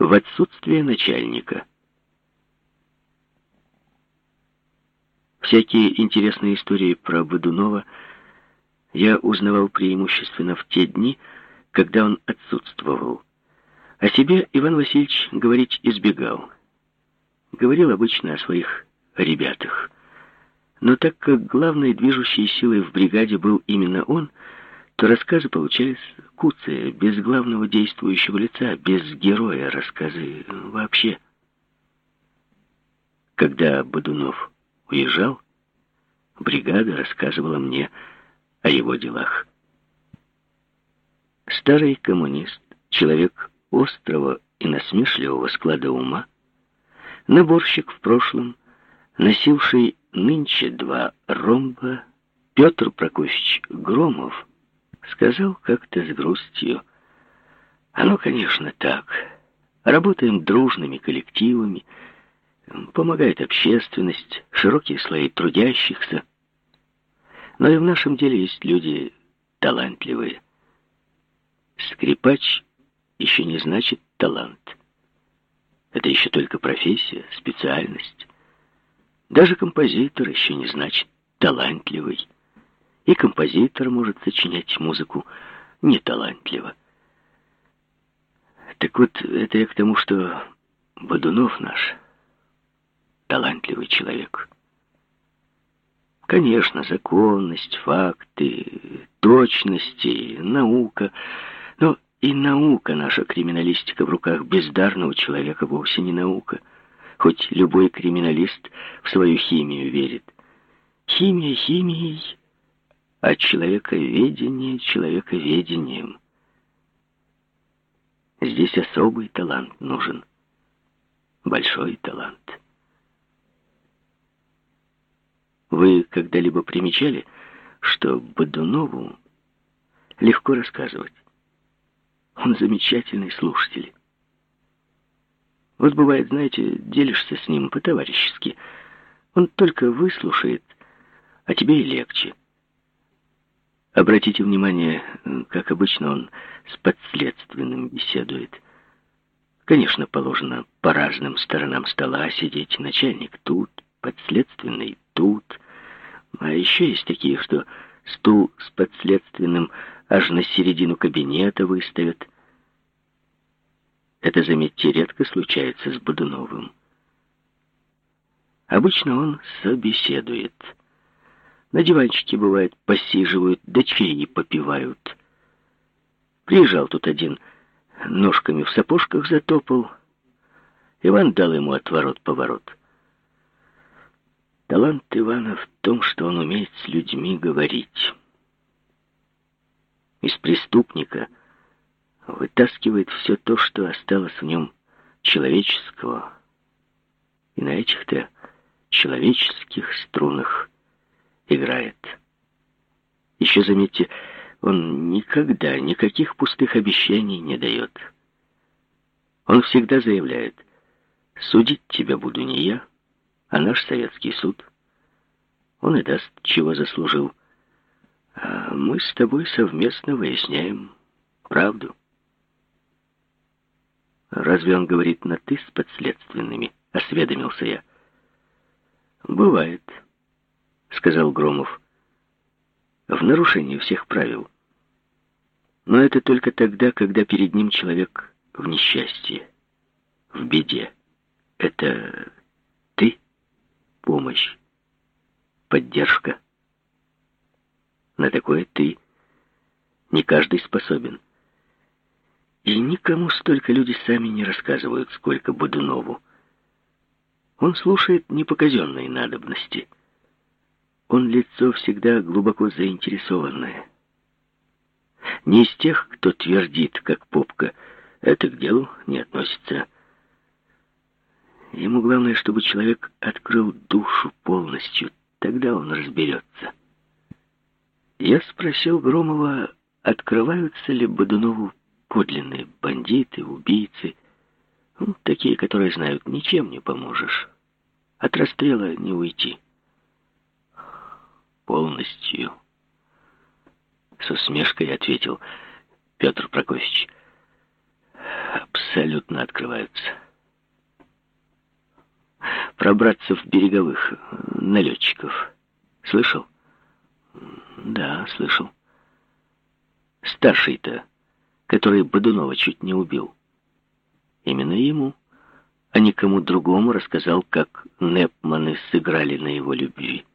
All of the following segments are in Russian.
в отсутствие начальника. Всякие интересные истории про Бодунова я узнавал преимущественно в те дни, когда он отсутствовал. О себе Иван Васильевич говорить избегал. Говорил обычно о своих ребятах. Но так как главной движущей силой в бригаде был именно он, то рассказы получались куцые, без главного действующего лица, без героя рассказы вообще. Когда Бодунов уезжал, бригада рассказывала мне о его делах. Старый коммунист, человек острого и насмешливого склада ума, наборщик в прошлом, носивший нынче два ромба, Петр Прокофьевич Громов, сказал как-то с грустью, «Оно, конечно, так. Работаем дружными коллективами, помогает общественность, широкие слои трудящихся. Но и в нашем деле есть люди талантливые. Скрипач еще не значит талант. Это еще только профессия, специальность. Даже композитор еще не значит талантливый. И композитор может сочинять музыку неталантливо. Так вот, это я к тому, что Бодунов наш талантливый человек. Конечно, законность, факты, точности, наука. Но и наука наша, криминалистика, в руках бездарного человека вовсе не наука. Хоть любой криминалист в свою химию верит. Химия химией, а человековедение человековедением. Здесь особый талант нужен. Большой талант. Вы когда-либо примечали, что Бодунову легко рассказывать? Он замечательный слушатель. Вот бывает, знаете, делишься с ним по-товарищески. Он только выслушает, а тебе и легче. Обратите внимание, как обычно он с подследственным беседует. Конечно, положено по разным сторонам стола сидеть. Начальник тут, подследственный тут. А еще есть такие, что стул с подследственным аж на середину кабинета выставят. Это, заметьте, редко случается с Бодуновым. Обычно он собеседует. На диванчике, бывает, посиживают, да чаи попивают. Приезжал тут один, ножками в сапожках затопал. Иван дал ему отворот-поворот. Талант Ивана в том, что он умеет с людьми говорить. Из преступника вытаскивает все то, что осталось в нем человеческого. И на этих-то человеческих струнах играет. Еще заметьте, он никогда никаких пустых обещаний не дает. Он всегда заявляет, судить тебя буду не я, а наш советский суд, он и даст, чего заслужил. А мы с тобой совместно выясняем правду. Разве он говорит на «ты» с подследственными? Осведомился я. Бывает, сказал Громов. В нарушении всех правил. Но это только тогда, когда перед ним человек в несчастье, в беде. Это помощь, поддержка. На такое ты не каждый способен. И никому столько люди сами не рассказывают, сколько Бодунову. Он слушает не по казенной надобности. Он лицо всегда глубоко заинтересованное. Не из тех, кто твердит, как попка, это к делу не относится. Ему главное, чтобы человек открыл душу полностью. Тогда он разберется. Я спросил Громова, открываются ли Бодунову подлинные бандиты, убийцы. Ну, такие, которые знают, ничем не поможешь. От расстрела не уйти. Полностью. С усмешкой ответил Петр Прокофьевич. абсолютно открываются. Про братцев береговых, налетчиков. Слышал? Да, слышал. Старший-то, который Бодунова чуть не убил. Именно ему, а никому другому рассказал, как Непманы сыграли на его любви.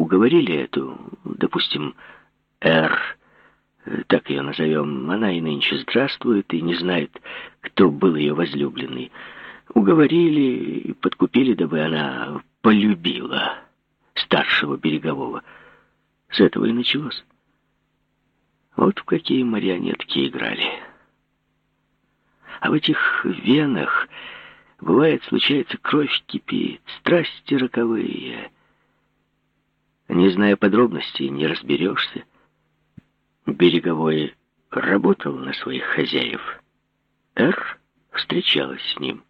Уговорили эту, допустим, Р, так ее назовем, она и нынче здравствует и не знает, кто был ее возлюбленный. Уговорили и подкупили, дабы она полюбила старшего берегового. С этого и началось. Вот в какие марионетки играли. А в этих венах, бывает, случается, кровь кипит, страсти роковые. Не зная подробностей, не разберешься. Береговой работал на своих хозяев. Эр встречалась с ним.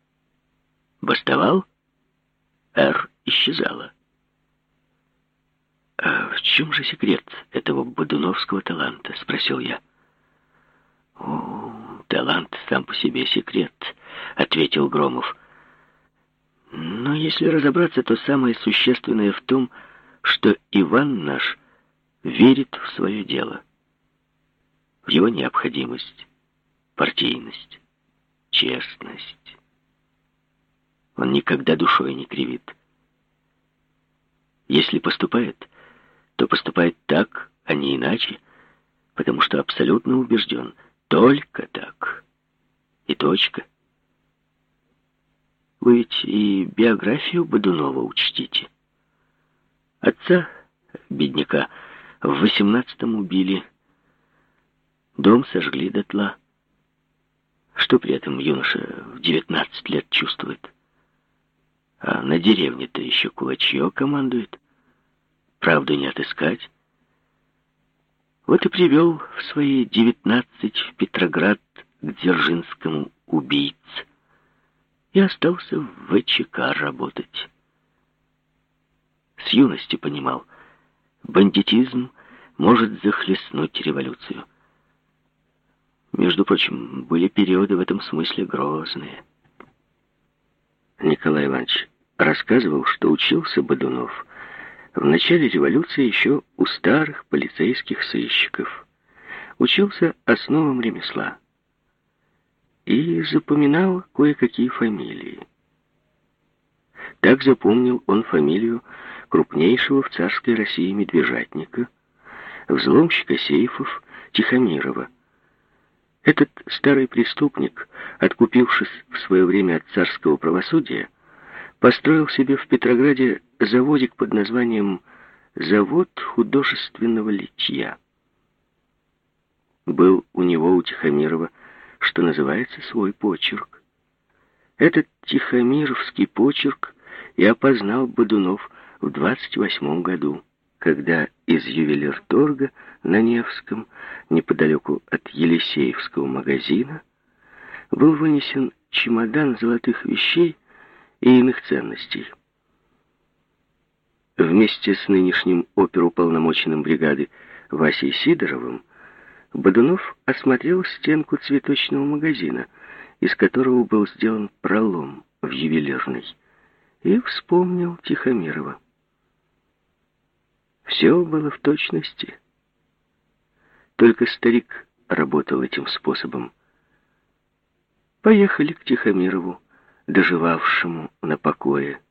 Бастовал, Эр исчезала. «А в чем же секрет этого бодуновского таланта?» — спросил я. «О, талант сам по себе секрет», — ответил Громов. «Но если разобраться, то самое существенное в том, что Иван наш верит в свое дело, в его необходимость, партийность, честность. Он никогда душой не кривит. Если поступает, то поступает так, а не иначе, потому что абсолютно убежден, только так. И точка. Вы ведь и биографию Бодунова учтите. Отца, бедняка, в восемнадцатом убили. Дом сожгли дотла. Что при этом юноша в девятнадцать лет чувствует? А на деревне-то еще кулачье командует. Правду не отыскать. Вот и привел в свои девятнадцать в Петроград к Дзержинскому убийц и остался в ВЧК работать. С юности понимал, бандитизм может захлестнуть революцию. Между прочим, были периоды в этом смысле грозные. Николай Иванович рассказывал, что учился Бодунов в начале революции еще у старых полицейских сыщиков. Учился основам ремесла и запоминал кое-какие фамилии. Так запомнил он фамилию крупнейшего в царской России медвежатника, взломщика сейфов Тихомирова. Этот старый преступник, откупившись в свое время от царского правосудия, построил себе в Петрограде заводик под названием «Завод художественного литья». Был у него, у Тихомирова, что называется, свой почерк. Этот тихомировский почерк и опознал Бодунов в 28 году, когда из ювелирторга на Невском, неподалеку от Елисеевского магазина, был вынесен чемодан золотых вещей и иных ценностей. Вместе с нынешним оперуполномоченным бригады Васей Сидоровым Бодунов осмотрел стенку цветочного магазина, из которого был сделан пролом в ювелирный, и вспомнил Тихомирова. Все было в точности. Только старик работал этим способом. Поехали к Тихомирову, доживавшему на покое.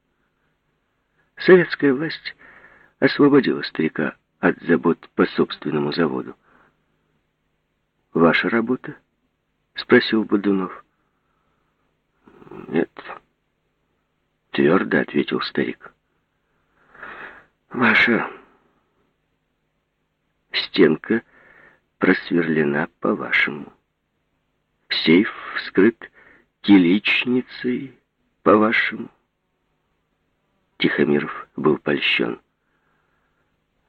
Советская власть освободила старика от забот по собственному заводу. «Ваша работа?» — спросил Бодунов. «Нет», — твердо ответил старик. «Ваша стенка просверлена по-вашему. Сейф вскрыт киличницей, по-вашему?» Тихомиров был польщен.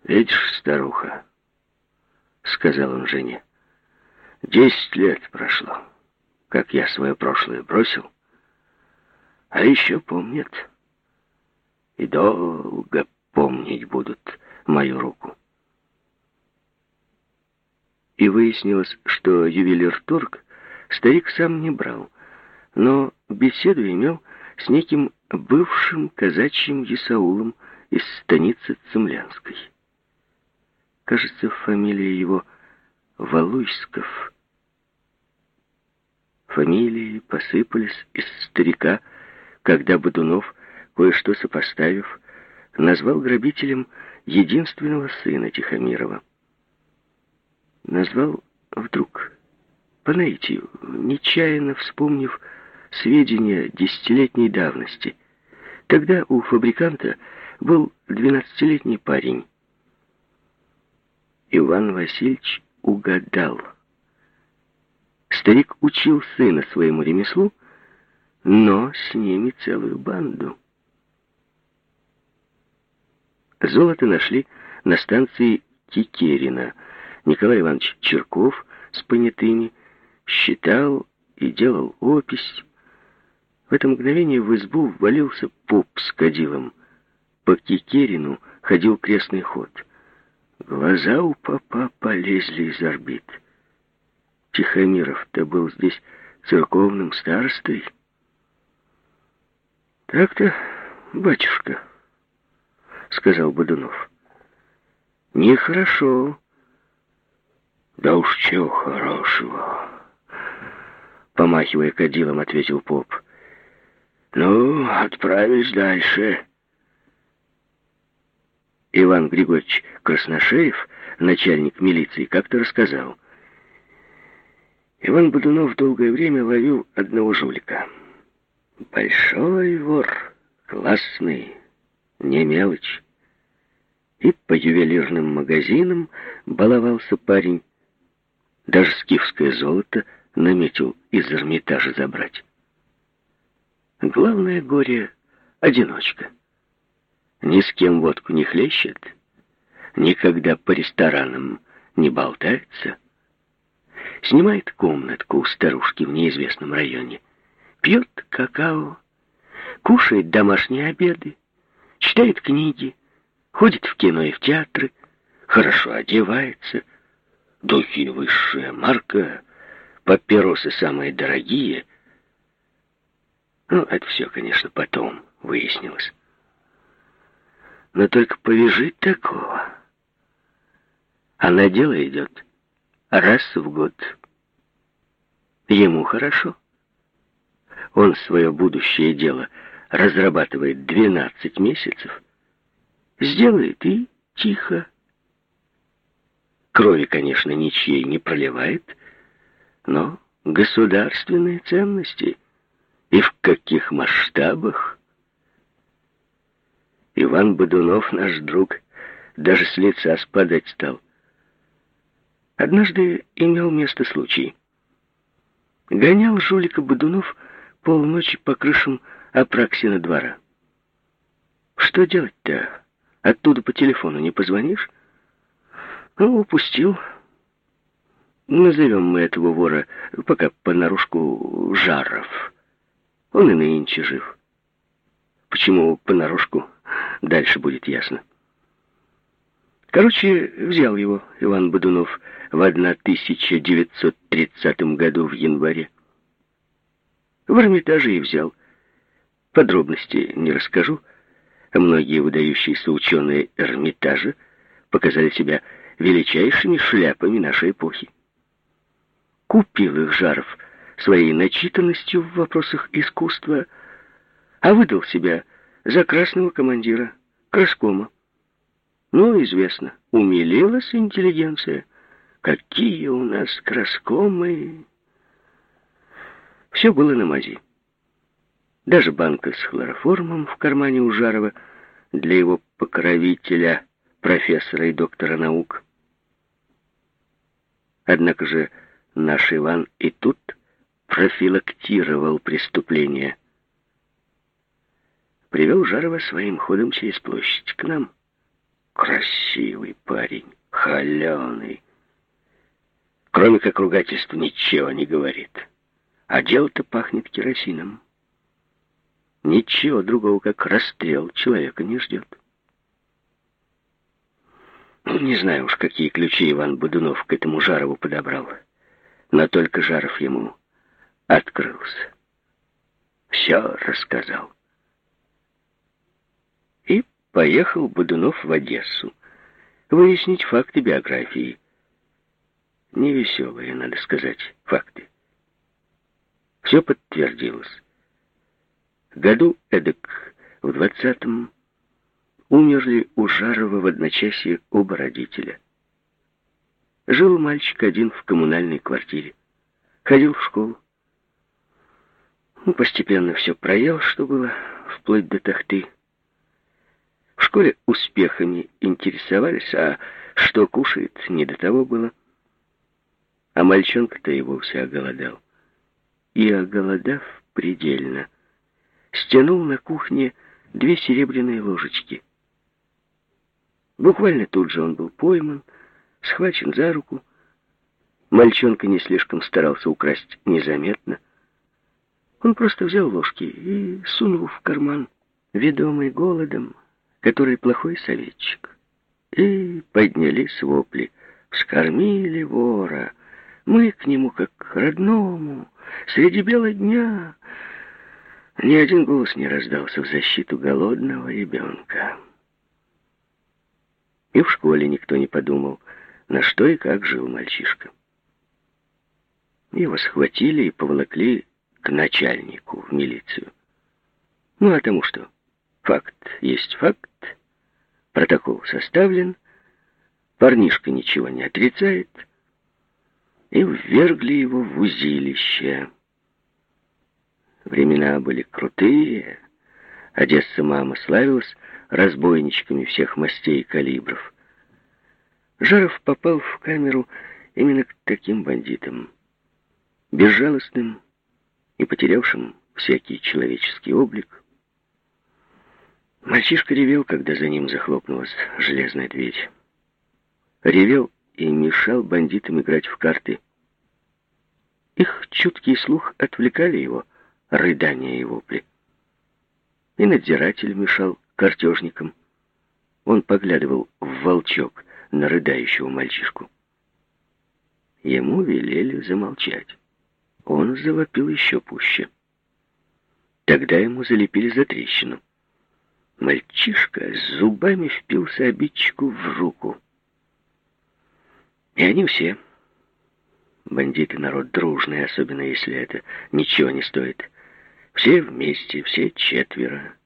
«Видишь, старуха», — сказал он жене, — «десять лет прошло, как я свое прошлое бросил, а еще помнят, и долго помнить будут мою руку». И выяснилось, что ювелир Торг старик сам не брал, но беседу имел с неким бывшим казачьим Исаулом из станицы Цемлянской. Кажется, фамилия его Валуйсков. Фамилии посыпались из старика, когда Бодунов, кое-что сопоставив, назвал грабителем единственного сына Тихомирова. Назвал вдруг, по наитию, нечаянно вспомнив сведения десятилетней давности. Тогда у фабриканта был двенадцатилетний парень. Иван Васильевич угадал. Старик учил сына своему ремеслу, но с ними целую банду. Золото нашли на станции Кикерина. Николай Иванович Черков с понятыми считал и делал опись. В это мгновение в избу ввалился поп с кадилом. По Кикерину ходил крестный ход. Глаза у папа полезли из орбит. Тихомиров-то был здесь церковным старостой. «Так-то, батюшка», — сказал Бодунов. «Нехорошо». «Да уж чего хорошего», — помахивая кадилом, ответил поп. «Ну, отправились дальше». Иван Григорьевич Красношеев, начальник милиции, как-то рассказал. Иван Бодунов долгое время ловил одного жулика. Большой вор, классный, не мелочь. И по ювелирным магазинам баловался парень. Даже скифское золото наметил из Эрмитажа забрать. Главное горе — одиночка. Ни с кем водку не хлещет, никогда по ресторанам не болтается. Снимает комнатку у старушки в неизвестном районе, пьет какао, кушает домашние обеды, читает книги, ходит в кино и в театры, хорошо одевается, духи высшая марка, папиросы самые дорогие — ну, это все, конечно, потом выяснилось. Но только повяжи такого. А на дело идет раз в год. Ему хорошо. Он свое будущее дело разрабатывает 12 месяцев. Сделает и тихо. Крови, конечно, ничьей не проливает, но государственные ценности — и в каких масштабах? Иван Бодунов, наш друг, даже с лица спадать стал. Однажды имел место случай. Гонял жулика Бодунов полночи по крышам Апраксина двора. Что делать-то? Оттуда по телефону не позвонишь? Ну, упустил. Назовем мы этого вора пока понарошку Жаров. Он и нынче жив. Почему понарошку, дальше будет ясно. Короче, взял его Иван Бодунов в 1930 году в январе. В Эрмитаже и взял. Подробности не расскажу. Многие выдающиеся ученые Эрмитажа показали себя величайшими шляпами нашей эпохи. Купил их Жаров своей начитанностью в вопросах искусства, а выдал себя за красного командира, краскома. Ну, известно, умилилась интеллигенция. Какие у нас краскомы! Все было на мази. Даже банка с хлороформом в кармане у Жарова для его покровителя, профессора и доктора наук. Однако же наш Иван и тут профилактировал преступление. Привел Жарова своим ходом через площадь к нам. Красивый парень, холеный. Кроме как ругательств ничего не говорит. А дело-то пахнет керосином. Ничего другого, как расстрел, человека не ждет. Не знаю уж, какие ключи Иван Будунов к этому Жарову подобрал. Но только Жаров ему открылся. Все рассказал. И поехал Бодунов в Одессу выяснить факты биографии. Невеселые, надо сказать, факты. Все подтвердилось. Году эдак в двадцатом умерли у Жарова в одночасье оба родителя. Жил мальчик один в коммунальной квартире. Ходил в школу. Ну, постепенно все проел, что было, вплоть до тахты. В школе успехами интересовались, а что кушает, не до того было. А мальчонка-то и вовсе оголодал. И, оголодав предельно, стянул на кухне две серебряные ложечки. Буквально тут же он был пойман, схвачен за руку. Мальчонка не слишком старался украсть незаметно. Он просто взял ложки и сунул в карман, ведомый голодом, который плохой советчик. И поднялись вопли. Вскормили вора. Мы к нему как к родному. Среди бела дня. Ни один голос не раздался в защиту голодного ребенка. И в школе никто не подумал, на что и как жил мальчишка. Его схватили и поволокли к начальнику в милицию. Ну, а тому что? Факт есть факт, протокол составлен, парнишка ничего не отрицает, и ввергли его в узилище. Времена были крутые, Одесса мама славилась разбойничками всех мастей и калибров. Жаров попал в камеру именно к таким бандитам, безжалостным и потерявшим всякий человеческий облик. Мальчишка ревел, когда за ним захлопнулась железная дверь. Ревел и мешал бандитам играть в карты. Их чуткий слух отвлекали его, рыдания и вопли. И надзиратель мешал картежникам. Он поглядывал в волчок на рыдающего мальчишку. Ему велели замолчать. Он завопил еще пуще. Тогда ему залепили за трещину. Мальчишка с зубами впился обидчику в руку. И они все, бандиты народ дружный, особенно если это ничего не стоит, все вместе, все четверо,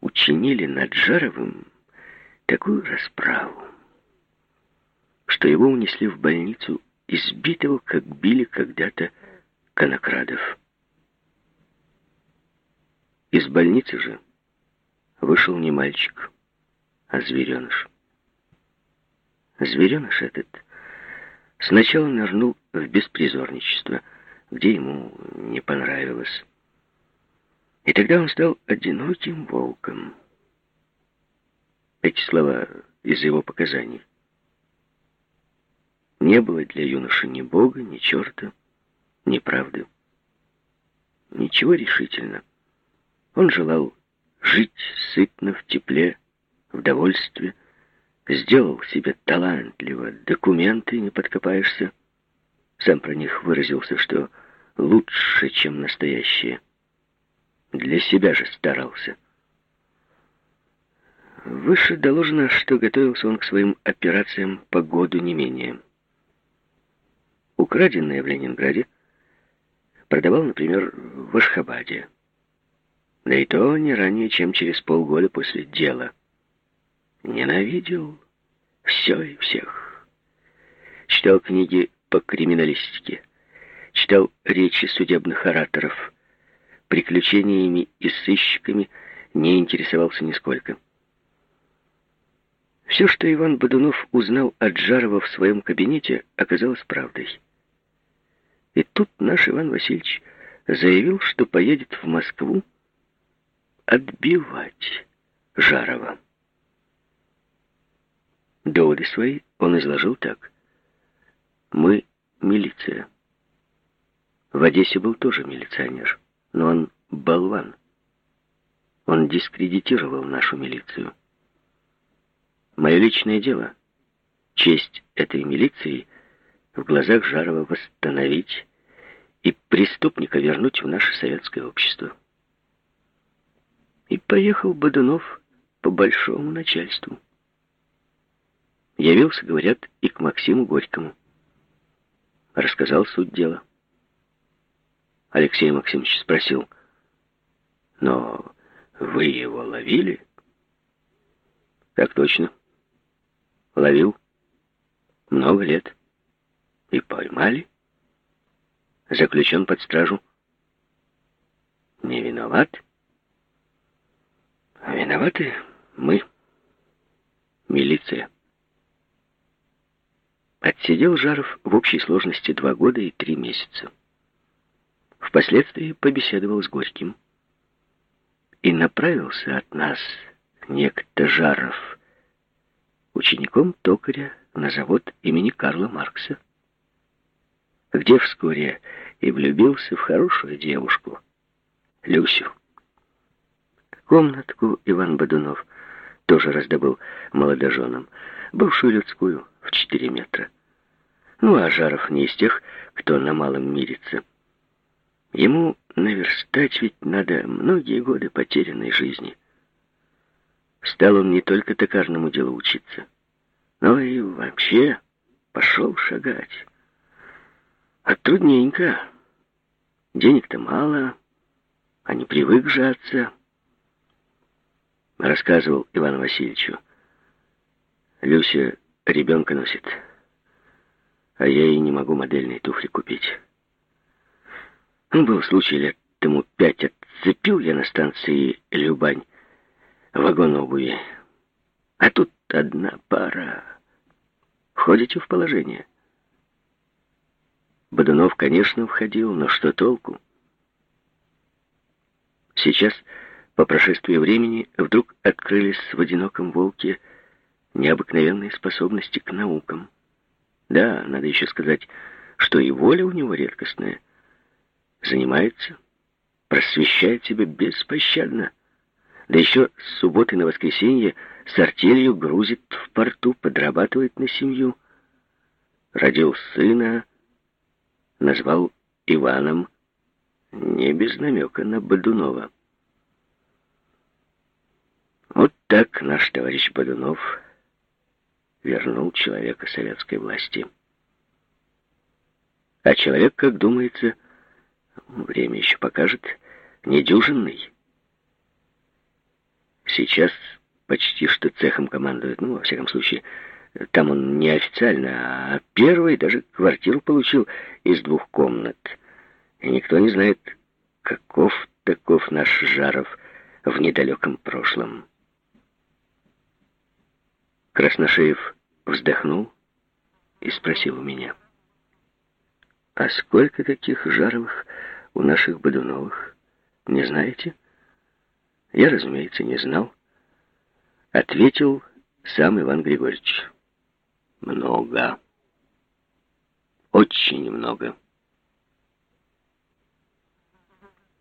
учинили над Жаровым такую расправу, что его унесли в больницу избитого, как били когда-то конокрадов. Из больницы же вышел не мальчик, а звереныш. Звереныш этот сначала нырнул в беспризорничество, где ему не понравилось. И тогда он стал одиноким волком. Эти слова из его показаний. Не было для юноши ни бога, ни черта, ни правды. Ничего решительно. Он желал жить сытно, в тепле, в довольстве, сделал себе талантливо, документы не подкопаешься. Сам про них выразился, что лучше, чем настоящие. Для себя же старался. Выше доложено, что готовился он к своим операциям по году не менее. Украденное в Ленинграде продавал, например, в Ашхабаде. Да и то не ранее, чем через полгода после дела. Ненавидел все и всех. Читал книги по криминалистике, читал речи судебных ораторов, приключениями и сыщиками не интересовался нисколько. Все, что Иван Бодунов узнал от Жарова в своем кабинете, оказалось правдой. И тут наш Иван Васильевич заявил, что поедет в Москву отбивать Жарова. Доводы свои он изложил так. Мы милиция. В Одессе был тоже милиционер но он болван. Он дискредитировал нашу милицию. Мое личное дело, честь этой милиции в глазах Жарова восстановить и преступника вернуть в наше советское общество. И поехал Бодунов по большому начальству. Явился, говорят, и к Максиму Горькому. Рассказал суть дела. Алексей Максимович спросил, «Но вы его ловили?» «Так точно. Ловил. Много лет. И поймали. Заключен под стражу. Не виноват?» «Виноваты мы, милиция». Отсидел Жаров в общей сложности два года и три месяца. Впоследствии побеседовал с Горьким. И направился от нас некто Жаров, учеником токаря на завод имени Карла Маркса, где вскоре и влюбился в хорошую девушку, Люсю. Комнатку Иван Бодунов тоже раздобыл молодоженам, бывшую людскую, в четыре метра. Ну, а Жаров не из тех, кто на малом мирится. Ему наверстать ведь надо многие годы потерянной жизни. Стал он не только токарному делу учиться, но и вообще пошел шагать. А трудненько. Денег-то мало, а не привык жаться. Рассказывал Иван Васильевичу. Люся ребенка носит, а я ей не могу модельные туфли купить. Ну, был случай лет тому пять, отцепил я на станции Любань вагон обуви. А тут одна пара. Входите в положение. Бодунов, конечно, входил, но что толку? Сейчас, по прошествии времени, вдруг открылись в одиноком волке необыкновенные способности к наукам. Да, надо еще сказать, что и воля у него редкостная. Занимается, просвещает себя беспощадно. Да еще с субботы на воскресенье с артелью грузит в порту, подрабатывает на семью. Родил сына, назвал Иваном, не без намека на Бодунова. Вот так наш товарищ Бодунов вернул человека советской власти. А человек, как думается, время еще покажет, недюжинный. Сейчас почти что цехом командует, ну, во всяком случае, там он не официально, а первый даже квартиру получил из двух комнат. И никто не знает, каков таков наш Жаров в недалеком прошлом. Красношеев вздохнул и спросил у меня. «А сколько таких Жаровых у наших Бодуновых? Не знаете?» Я, разумеется, не знал. Ответил сам Иван Григорьевич. «Много. Очень много».